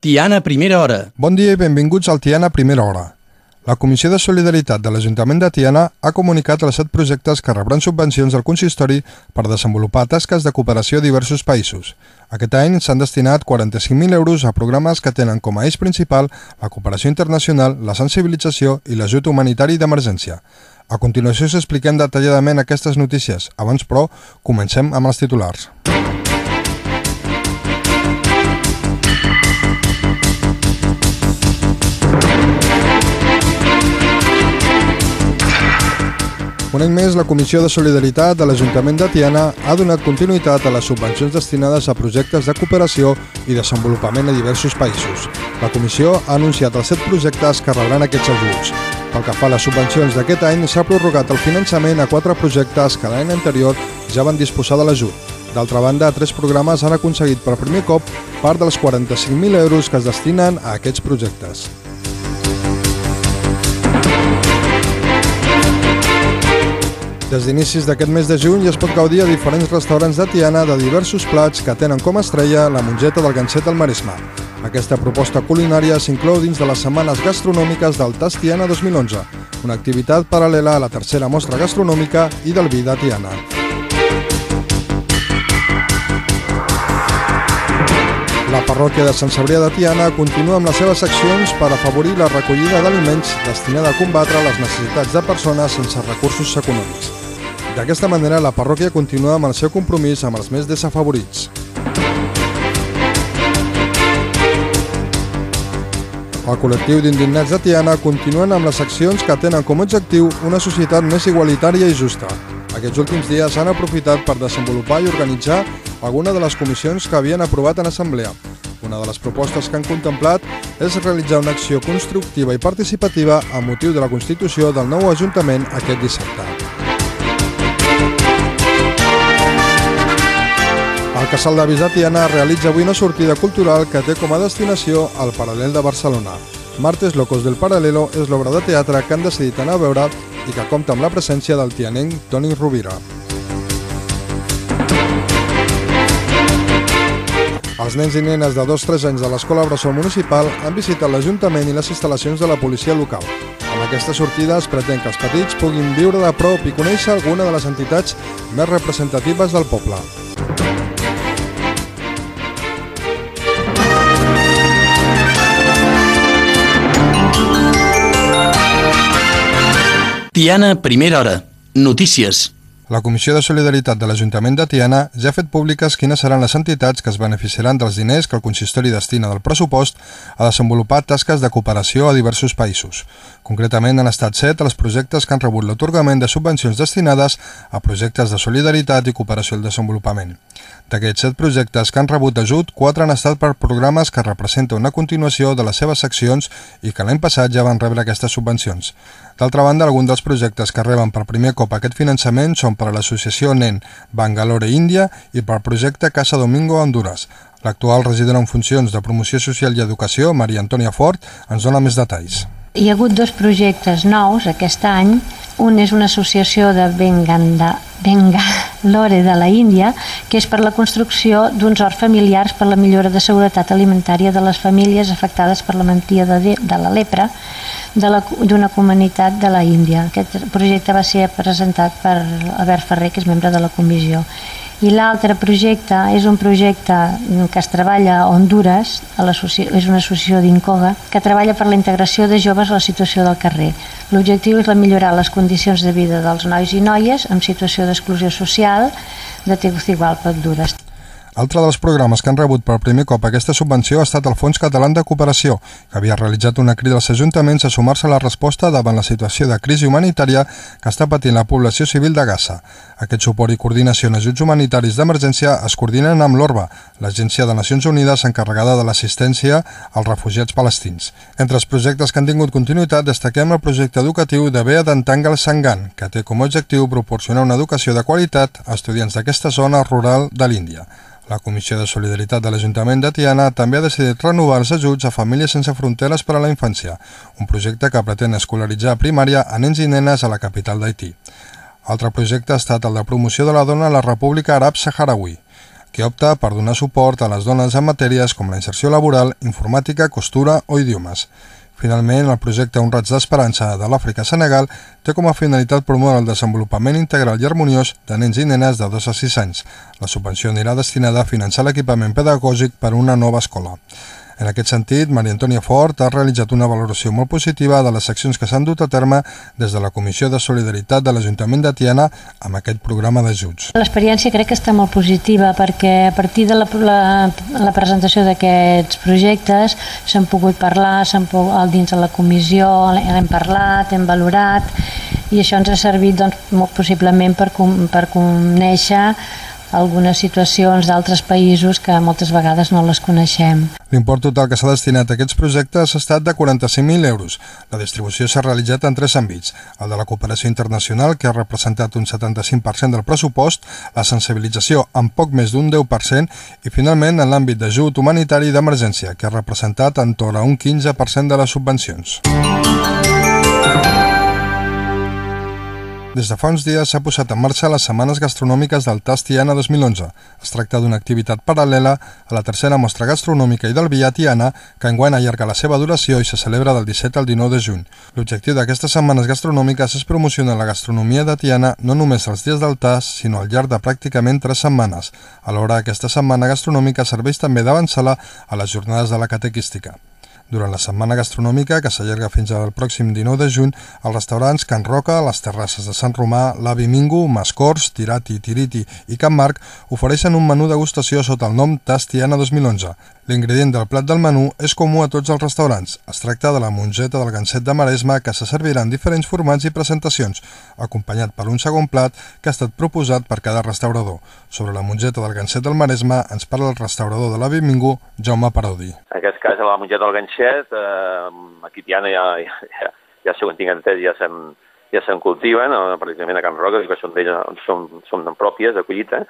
Tiana Primera Hora. Bon dia i benvinguts al Tiana Primera Hora. La Comissió de Solidaritat de l'Ajuntament de Tiana ha comunicat els set projectes que rebran subvencions del consistori per desenvolupar tasques de cooperació a diversos països. Aquest any s'han destinat 45.000 euros a programes que tenen com a eix principal la cooperació internacional, la sensibilització i l'ajut humanitari d'emergència. A continuació us expliquem detalladament aquestes notícies. Abans, però, comencem amb els titulars. Un any més, la Comissió de Solidaritat de l'Ajuntament de Tiana ha donat continuïtat a les subvencions destinades a projectes de cooperació i desenvolupament a diversos països. La Comissió ha anunciat els set projectes que rebran aquests ajuts. Pel que fa a les subvencions d'aquest any, s'ha prorrogat el finançament a quatre projectes que l'any anterior ja van disposar de l'ajut. D'altra banda, tres programes han aconseguit per primer cop part dels 45.000 euros que es destinen a aquests projectes. Des d'inicis d'aquest mes de juny es pot gaudir a diferents restaurants de Tiana de diversos plats que tenen com a estrella la mongeta del ganxet al Maresme. Aquesta proposta culinària s'inclou dins de les setmanes gastronòmiques del Tas Tiana 2011, una activitat paral·lela a la tercera mostra gastronòmica i del vi de Tiana. La parròquia de Sant Cebrià de Tiana continua amb les seves accions per afavorir la recollida d'aliments destinada a combatre les necessitats de persones sense recursos econòmics. D'aquesta manera, la parròquia continua amb el seu compromís amb els més desafavorits. El col·lectiu d'indignats de Tiana continuen amb les accions que tenen com a objectiu una societat més igualitària i justa. Aquests últims dies s'han aprofitat per desenvolupar i organitzar alguna de les comissions que havien aprovat en assemblea. Una de les propostes que han contemplat és realitzar una acció constructiva i participativa a motiu de la constitució del nou Ajuntament aquest dissabte. El Casal de Tiana realitza avui una sortida cultural que té com a destinació el Paral·lel de Barcelona. Martes Locos del Paralelo és l'obra de teatre que han decidit anar a veure i que compta amb la presència del tianenc Toni Rovira. Els nens i nenes de 2-3 anys de l'Escola Bressol Municipal han visitat l'Ajuntament i les instal·lacions de la policia local. Amb aquesta sortida es pretén que els petits puguin viure de prop i conèixer alguna de les entitats més representatives del poble. Tiana Primera Hora. Notícies. La Comissió de Solidaritat de l'Ajuntament de Tiana ja ha fet públiques quines seran les entitats que es beneficiaran dels diners que el consistori destina del pressupost a desenvolupar tasques de cooperació a diversos països. Concretament han estat set els projectes que han rebut l'atorgament de subvencions destinades a projectes de solidaritat i cooperació al desenvolupament. D'aquests set projectes que han rebut ajut, quatre han estat per programes que representen una continuació de les seves seccions i que l'any passat ja van rebre aquestes subvencions. D'altra banda, alguns dels projectes que reben per primer cop aquest finançament són per a l'associació NEN Bangalore Índia i per al projecte Casa Domingo Honduras. L'actual regidora en funcions de Promoció Social i Educació, Maria Antònia Fort, ens dona més detalls. Hi ha hagut dos projectes nous aquest any. Un és una associació de Benganda, Bengalore de la Índia, que és per la construcció d'uns horts familiars per la millora de seguretat alimentària de les famílies afectades per la mentia de, de la lepra d'una comunitat de la Índia. Aquest projecte va ser presentat per Albert Ferrer, que és membre de la comissió i l'altre projecte és un projecte que es treballa a Honduras, a és una associació d'Incoga, que treballa per la integració de joves a la situació del carrer. L'objectiu és millorar les condicions de vida dels nois i noies en situació d'exclusió social de Tegucigalpa, Honduras. Altre dels programes que han rebut per primer cop aquesta subvenció ha estat el Fons Català de Cooperació, que havia realitzat una crida als ajuntaments a sumar-se a la resposta davant la situació de crisi humanitària que està patint la població civil de Gaza. Aquest suport i coordinació en ajuts humanitaris d'emergència es coordinen amb l'ORBA, l'Agència de Nacions Unides encarregada de l'assistència als refugiats palestins. Entre els projectes que han tingut continuïtat destaquem el projecte educatiu de Bea d'Antangal Sangan, que té com a objectiu proporcionar una educació de qualitat a estudiants d'aquesta zona rural de l'Índia. La Comissió de Solidaritat de l'Ajuntament de Tiana també ha decidit renovar els ajuts a Famílies Sense Fronteres per a la Infància, un projecte que pretén escolaritzar primària a nens i nenes a la capital d'Haití. Altre projecte ha estat el de promoció de la dona a la República Arab Saharaui. que opta per donar suport a les dones en matèries com la inserció laboral, informàtica, costura o idiomes. Finalment, el projecte Un raig d'esperança de l'Àfrica Senegal té com a finalitat promoure el desenvolupament integral i harmoniós de nens i nenes de 2 a 6 anys. La subvenció anirà destinada a finançar l'equipament pedagògic per a una nova escola. En aquest sentit, Maria Antònia Fort ha realitzat una valoració molt positiva de les accions que s'han dut a terme des de la Comissió de Solidaritat de l'Ajuntament de Tiana amb aquest programa d'ajuts. L'experiència crec que està molt positiva perquè a partir de la, la, la presentació d'aquests projectes s'han pogut parlar, s'han pogut, dins de la comissió hem parlat, hem valorat i això ens ha servit doncs, molt possiblement per, per conèixer algunes situacions d'altres països que moltes vegades no les coneixem. L'import total que s'ha destinat a aquests projectes ha estat de 45.000 euros. La distribució s'ha realitzat en tres àmbits. El de la cooperació internacional, que ha representat un 75% del pressupost, la sensibilització en poc més d'un 10% i, finalment, en l'àmbit d'ajut humanitari d'emergència, que ha representat entorn a un 15% de les subvencions. Des de fa uns dies s'ha posat en marxa les Setmanes Gastronòmiques del Tas Tiana 2011. Es tracta d'una activitat paral·lela a la tercera mostra gastronòmica i del Via Tiana, que enguany allarga la seva duració i se celebra del 17 al 19 de juny. L'objectiu d'aquestes setmanes gastronòmiques és promocionar la gastronomia de Tiana no només els dies del Tas, sinó al llarg de pràcticament tres setmanes. Alhora, aquesta setmana gastronòmica serveix també d'avançala a les jornades de la catequística. Durant la setmana gastronòmica, que s'allarga fins al pròxim 19 de juny, els restaurants Can Roca, les terrasses de Sant Romà, l'Avi Mingo, Mascors, Tirati, Tiriti i Can Marc ofereixen un menú degustació sota el nom Tastiana 2011. L'ingredient del plat del menú és comú a tots els restaurants. Es tracta de la mongeta del ganset de Maresma que se servirà en diferents formats i presentacions, acompanyat per un segon plat que ha estat proposat per cada restaurador. Sobre la mongeta del ganset del Maresma ens parla el restaurador de l'Avi Mingo, Jaume Parodi. En aquest cas, la mongeta del ganset peixet, eh, aquí Tiana ja, ja, ja segons tinc entès, ja se'n ja se'n cultiven, eh, pràcticament a Can Roca, que són, són, són pròpies de collita,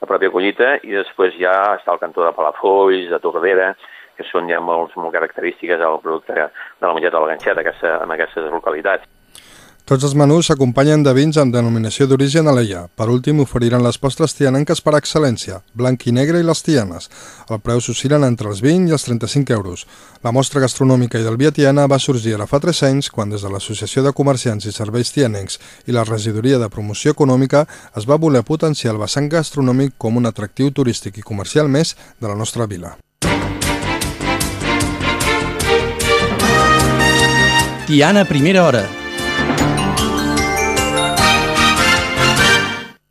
la pròpia collita, i després ja està el cantó de Palafolls, de Tordera, que són ja molt, molt característiques del producte de la mongeta de la ganxeta en aquestes localitats. Tots els menús s'acompanyen de vins amb denominació d'origen aleia. Per últim, oferiran les postres tianenques per excel·lència, blanc i negre i les tianes. El preu s'oscil·len entre els 20 i els 35 euros. La mostra gastronòmica i del Via Tiana va sorgir ara fa 3 anys quan des de l'Associació de Comerciants i Serveis Tianencs i la Regidoria de Promoció Econòmica es va voler potenciar el vessant gastronòmic com un atractiu turístic i comercial més de la nostra vila. Tiana, primera hora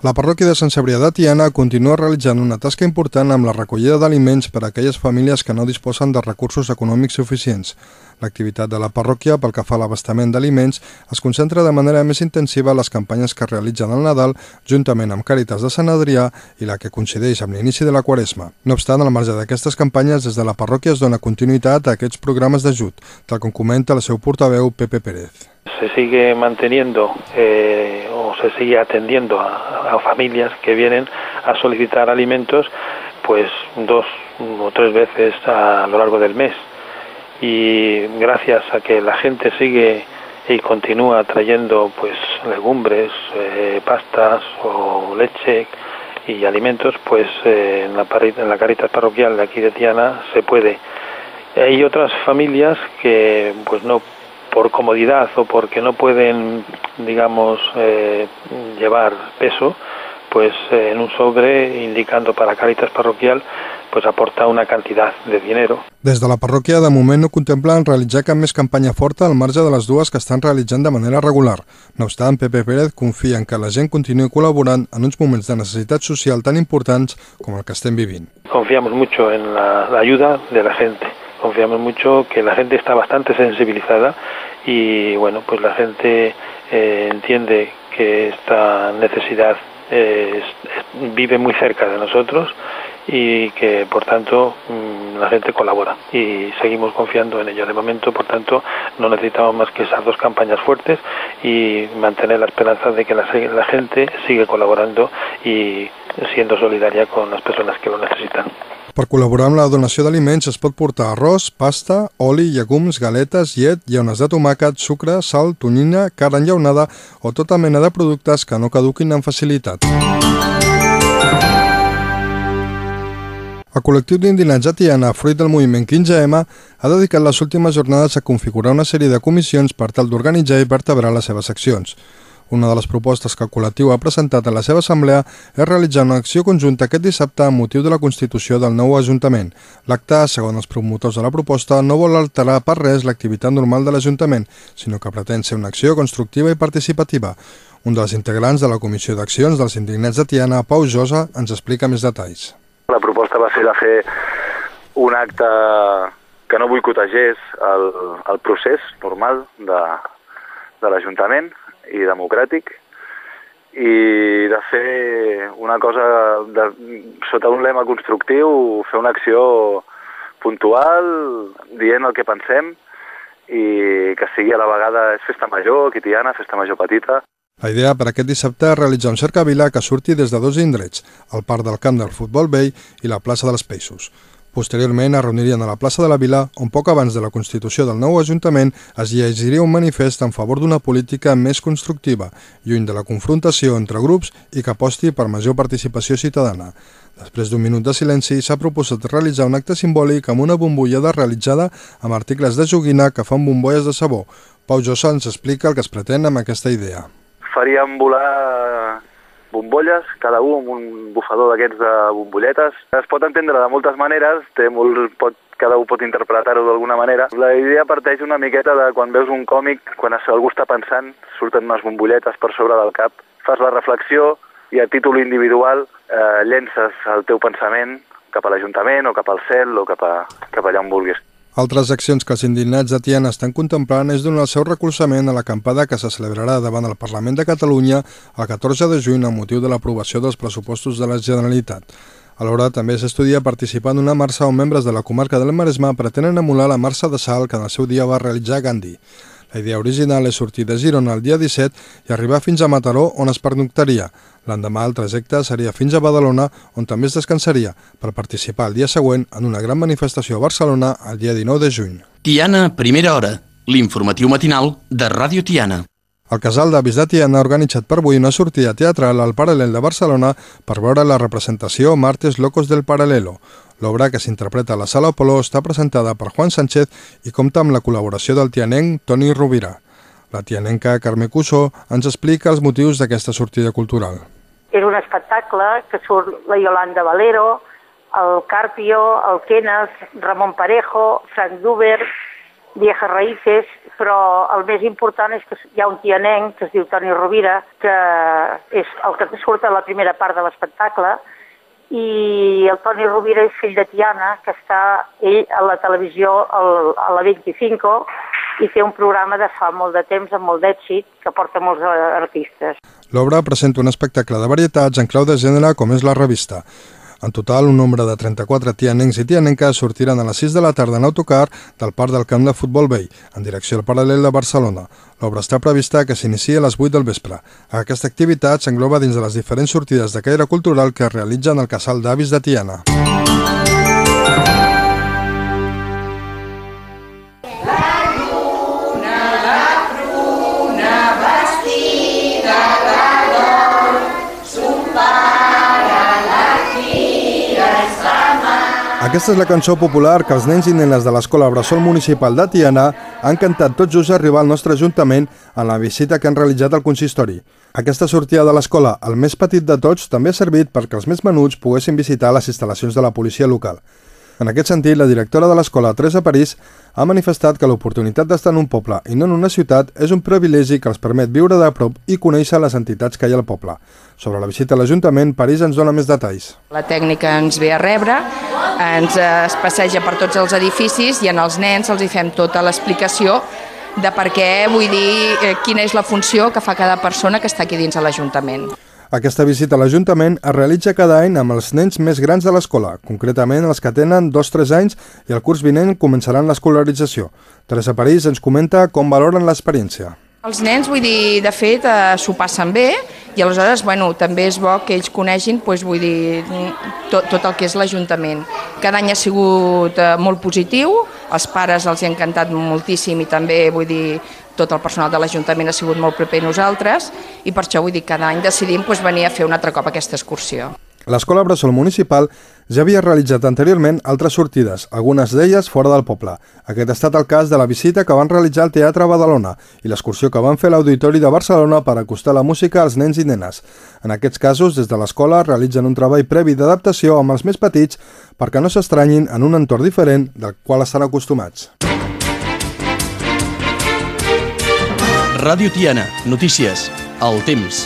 La parròquia de Sant Cebrià de Tiana continua realitzant una tasca important amb la recollida d'aliments per a aquelles famílies que no disposen de recursos econòmics suficients. L'activitat de la parròquia pel que fa a l'abastament d'aliments es concentra de manera més intensiva a les campanyes que realitzen al Nadal juntament amb Càritas de Sant Adrià i la que coincideix amb l'inici de la Quaresma. No obstant, al marge d'aquestes campanyes, des de la parròquia es dona continuïtat a aquests programes d'ajut, tal com comenta el seu portaveu Pepe Pérez. se sigue manteniendo eh, se sigue atendiendo a, a, familias que vienen a solicitar alimentos pues dos o tres veces a lo largo del mes y gracias a que la gente sigue y continúa trayendo pues legumbres, eh, pastas o leche y alimentos, pues eh, en, la, en la Caritas Parroquial de aquí de Tiana se puede. Hay otras familias que pues no por comodidad o porque no pueden, digamos, eh, llevar peso, pues eh, en un sobre indicando para Caritas Parroquial pues aporta una cantidad de dinero. Des de la parròquia de moment no contemplen realitzar cap més campanya forta al marge de les dues que estan realitzant de manera regular. No obstant, Pepe Pérez confia en que la gent continuï col·laborant en uns moments de necessitat social tan importants com el que estem vivint. Confiamos mucho en la, la ayuda de la gente confiamos mucho que la gente está bastante sensibilizada y bueno, pues la gente eh, entiende que esta necesidad eh, vive muy cerca de nosotros y que por tanto mm, la gente colabora y seguimos confiando en ello. De momento, por tanto, no necesitamos más que esas dos campañas fuertes y mantener la esperanza de que la, la gente sigue colaborando y siendo solidaria con las personas que lo necesitan. Per col·laborar amb la donació d'aliments es pot portar arròs, pasta, oli, llegums, galetes, llet, llaunes de tomàquet, sucre, sal, tonyina, carn enllaunada o tota mena de productes que no caduquin amb facilitat. El col·lectiu d'indinats a Tiana, fruit del moviment 15M, ha dedicat les últimes jornades a configurar una sèrie de comissions per tal d'organitzar i vertebrar les seves accions. Una de les propostes que el col·lectiu ha presentat en la seva assemblea és realitzar una acció conjunta aquest dissabte amb motiu de la constitució del nou Ajuntament. L'acte, segons els promotors de la proposta, no vol alterar per res l'activitat normal de l'Ajuntament, sinó que pretén ser una acció constructiva i participativa. Un dels integrants de la Comissió d'Accions dels Indignats de Tiana, Pau Josa, ens explica més detalls. La proposta va ser de fer un acte que no boicotegés el, el procés normal de, de l'Ajuntament i democràtic i de fer una cosa de, sota un lema constructiu, fer una acció puntual, dient el que pensem i que sigui a la vegada és festa major, quitiana, festa major petita. La idea per aquest dissabte és realitzar un cercavila que surti des de dos indrets, el parc del camp del futbol vell i la plaça dels Peixos. Posteriorment es reunirien a la plaça de la Vila, on poc abans de la constitució del nou Ajuntament es llegiria un manifest en favor d'una política més constructiva, lluny de la confrontació entre grups i que aposti per major participació ciutadana. Després d'un minut de silenci, s'ha proposat realitzar un acte simbòlic amb una bombollada realitzada amb articles de joguina que fan bombolles de sabó. Pau Jossa ens explica el que es pretén amb aquesta idea. Faríem volar bombolles, cada un amb un bufador d'aquests de bombolletes. Es pot entendre de moltes maneres, té molt, pot, cada un pot interpretar-ho d'alguna manera. La idea parteix una miqueta de quan veus un còmic, quan algú està pensant, surten unes bombolletes per sobre del cap, fas la reflexió i a títol individual eh, llences el teu pensament cap a l'Ajuntament o cap al cel o cap, a, cap allà on vulguis. Altres accions que els indignats de Tiana estan contemplant és donar el seu recolzament a l'acampada que se celebrarà davant el Parlament de Catalunya el 14 de juny amb motiu de l'aprovació dels pressupostos de la Generalitat. Alhora també s'estudia participar en una marxa on membres de la comarca del Maresme pretenen emular la marxa de sal que en el seu dia va realitzar Gandhi. La idea original és sortir de Girona el dia 17 i arribar fins a Mataró, on es pernoctaria. L'endemà el trajecte seria fins a Badalona, on també es descansaria, per participar el dia següent en una gran manifestació a Barcelona el dia 19 de juny. Tiana, primera hora. L'informatiu matinal de Ràdio Tiana. El casal d'avis de Tiana ha organitzat per avui una sortida teatral al Paral·lel de Barcelona per veure la representació Martes Locos del Paralelo. L'obra que s'interpreta a la Sala Apoló està presentada per Juan Sánchez i compta amb la col·laboració del tianenc Toni Rovira. La tianenca Carme Cussó ens explica els motius d'aquesta sortida cultural. És un espectacle que surt la Yolanda Valero, el Carpio, el Kenneth, Ramon Parejo, Frank Duber, Viejas Raíces, però el més important és que hi ha un tianenc que es diu Toni Rovira, que és el que surt a la primera part de l'espectacle, i el Toni Rovira és fill de Tiana, que està ell a la televisió al, a la 25 i té un programa de fa molt de temps amb molt d'èxit que porta molts artistes. L'obra presenta un espectacle de varietats en clau de gènere com és la revista. En total, un nombre de 34 tianencs i tianenques sortiran a les 6 de la tarda en autocar del parc del camp de futbol vell, en direcció al paral·lel de Barcelona. L'obra està prevista que s'inicia a les 8 del vespre. Aquesta activitat s'engloba dins de les diferents sortides de caire cultural que es realitzen al casal d'avis de Tiana. Aquesta és la cançó popular que els nens i nenes de l'Escola Bressol Municipal de Tiana han cantat tot just arribar al nostre Ajuntament en la visita que han realitzat al consistori. Aquesta sortida de l'escola, el més petit de tots, també ha servit perquè els més menuts poguessin visitar les instal·lacions de la policia local. En aquest sentit, la directora de l'escola, Teresa París, ha manifestat que l'oportunitat d'estar en un poble i no en una ciutat és un privilegi que els permet viure de prop i conèixer les entitats que hi ha al poble. Sobre la visita a l'Ajuntament, París ens dona més detalls. La tècnica ens ve a rebre, ens es passeja per tots els edificis i en els nens els hi fem tota l'explicació de per què, vull dir, eh, quina és la funció que fa cada persona que està aquí dins de l'Ajuntament. Aquesta visita a l'Ajuntament es realitza cada any amb els nens més grans de l'escola, concretament els que tenen 2-3 anys i el curs vinent començaran l'escolarització. Teresa París ens comenta com valoren l'experiència. Els nens, vull dir, de fet, eh, s'ho passen bé i aleshores, bueno, també és bo que ells conegin, doncs, vull dir, tot, tot el que és l'Ajuntament. Cada any ha sigut eh, molt positiu, els pares els hi ha encantat moltíssim i també, vull dir, tot el personal de l'Ajuntament ha sigut molt proper a nosaltres i per això vull dir cada any decidim doncs, venir a fer un altre cop aquesta excursió. L'escola Bressol Municipal ja havia realitzat anteriorment altres sortides, algunes d'elles fora del poble. Aquest ha estat el cas de la visita que van realitzar al Teatre Badalona i l'excursió que van fer a l'Auditori de Barcelona per acostar la música als nens i nenes. En aquests casos, des de l'escola realitzen un treball previ d'adaptació amb els més petits perquè no s'estranyin en un entorn diferent del qual estan acostumats. Ràdio Tiana, notícies, el temps.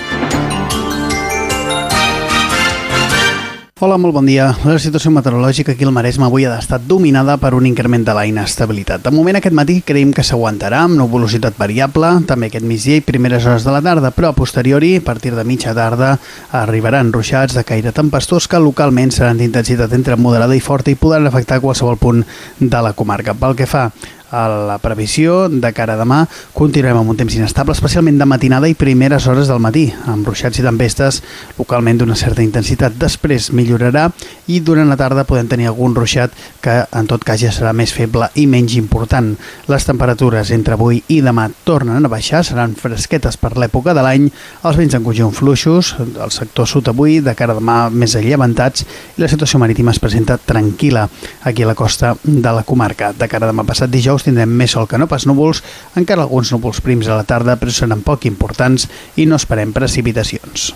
Hola, molt bon dia. La situació meteorològica aquí al Maresme avui ha estat dominada per un increment de la inestabilitat. De moment aquest matí creiem que s'aguantarà amb nuvolositat variable, també aquest migdia i primeres hores de la tarda, però a posteriori, a partir de mitja tarda, arribaran ruixats de caire tempestós que localment seran d'intensitat entre moderada i forta i podran afectar qualsevol punt de la comarca. Pel que fa a la previsió de cara a demà continuem amb un temps inestable, especialment de matinada i primeres hores del matí, amb ruixats i tempestes localment d'una certa intensitat. Després millorarà i durant la tarda podem tenir algun ruixat que en tot cas ja serà més feble i menys important. Les temperatures entre avui i demà tornen a baixar, seran fresquetes per l'època de l'any, els vents en conjunt fluixos, el sector sud avui, de cara a demà més allevantats i la situació marítima es presenta tranquil·la aquí a la costa de la comarca. De cara a demà passat dijous dijous tindrem més sol que no pas núvols, encara alguns núvols prims a la tarda, però seran poc importants i no esperem precipitacions.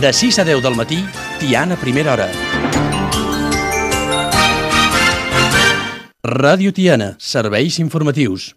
De 6 a 10 del matí, Tiana Primera Hora. Ràdio Tiana, serveis informatius.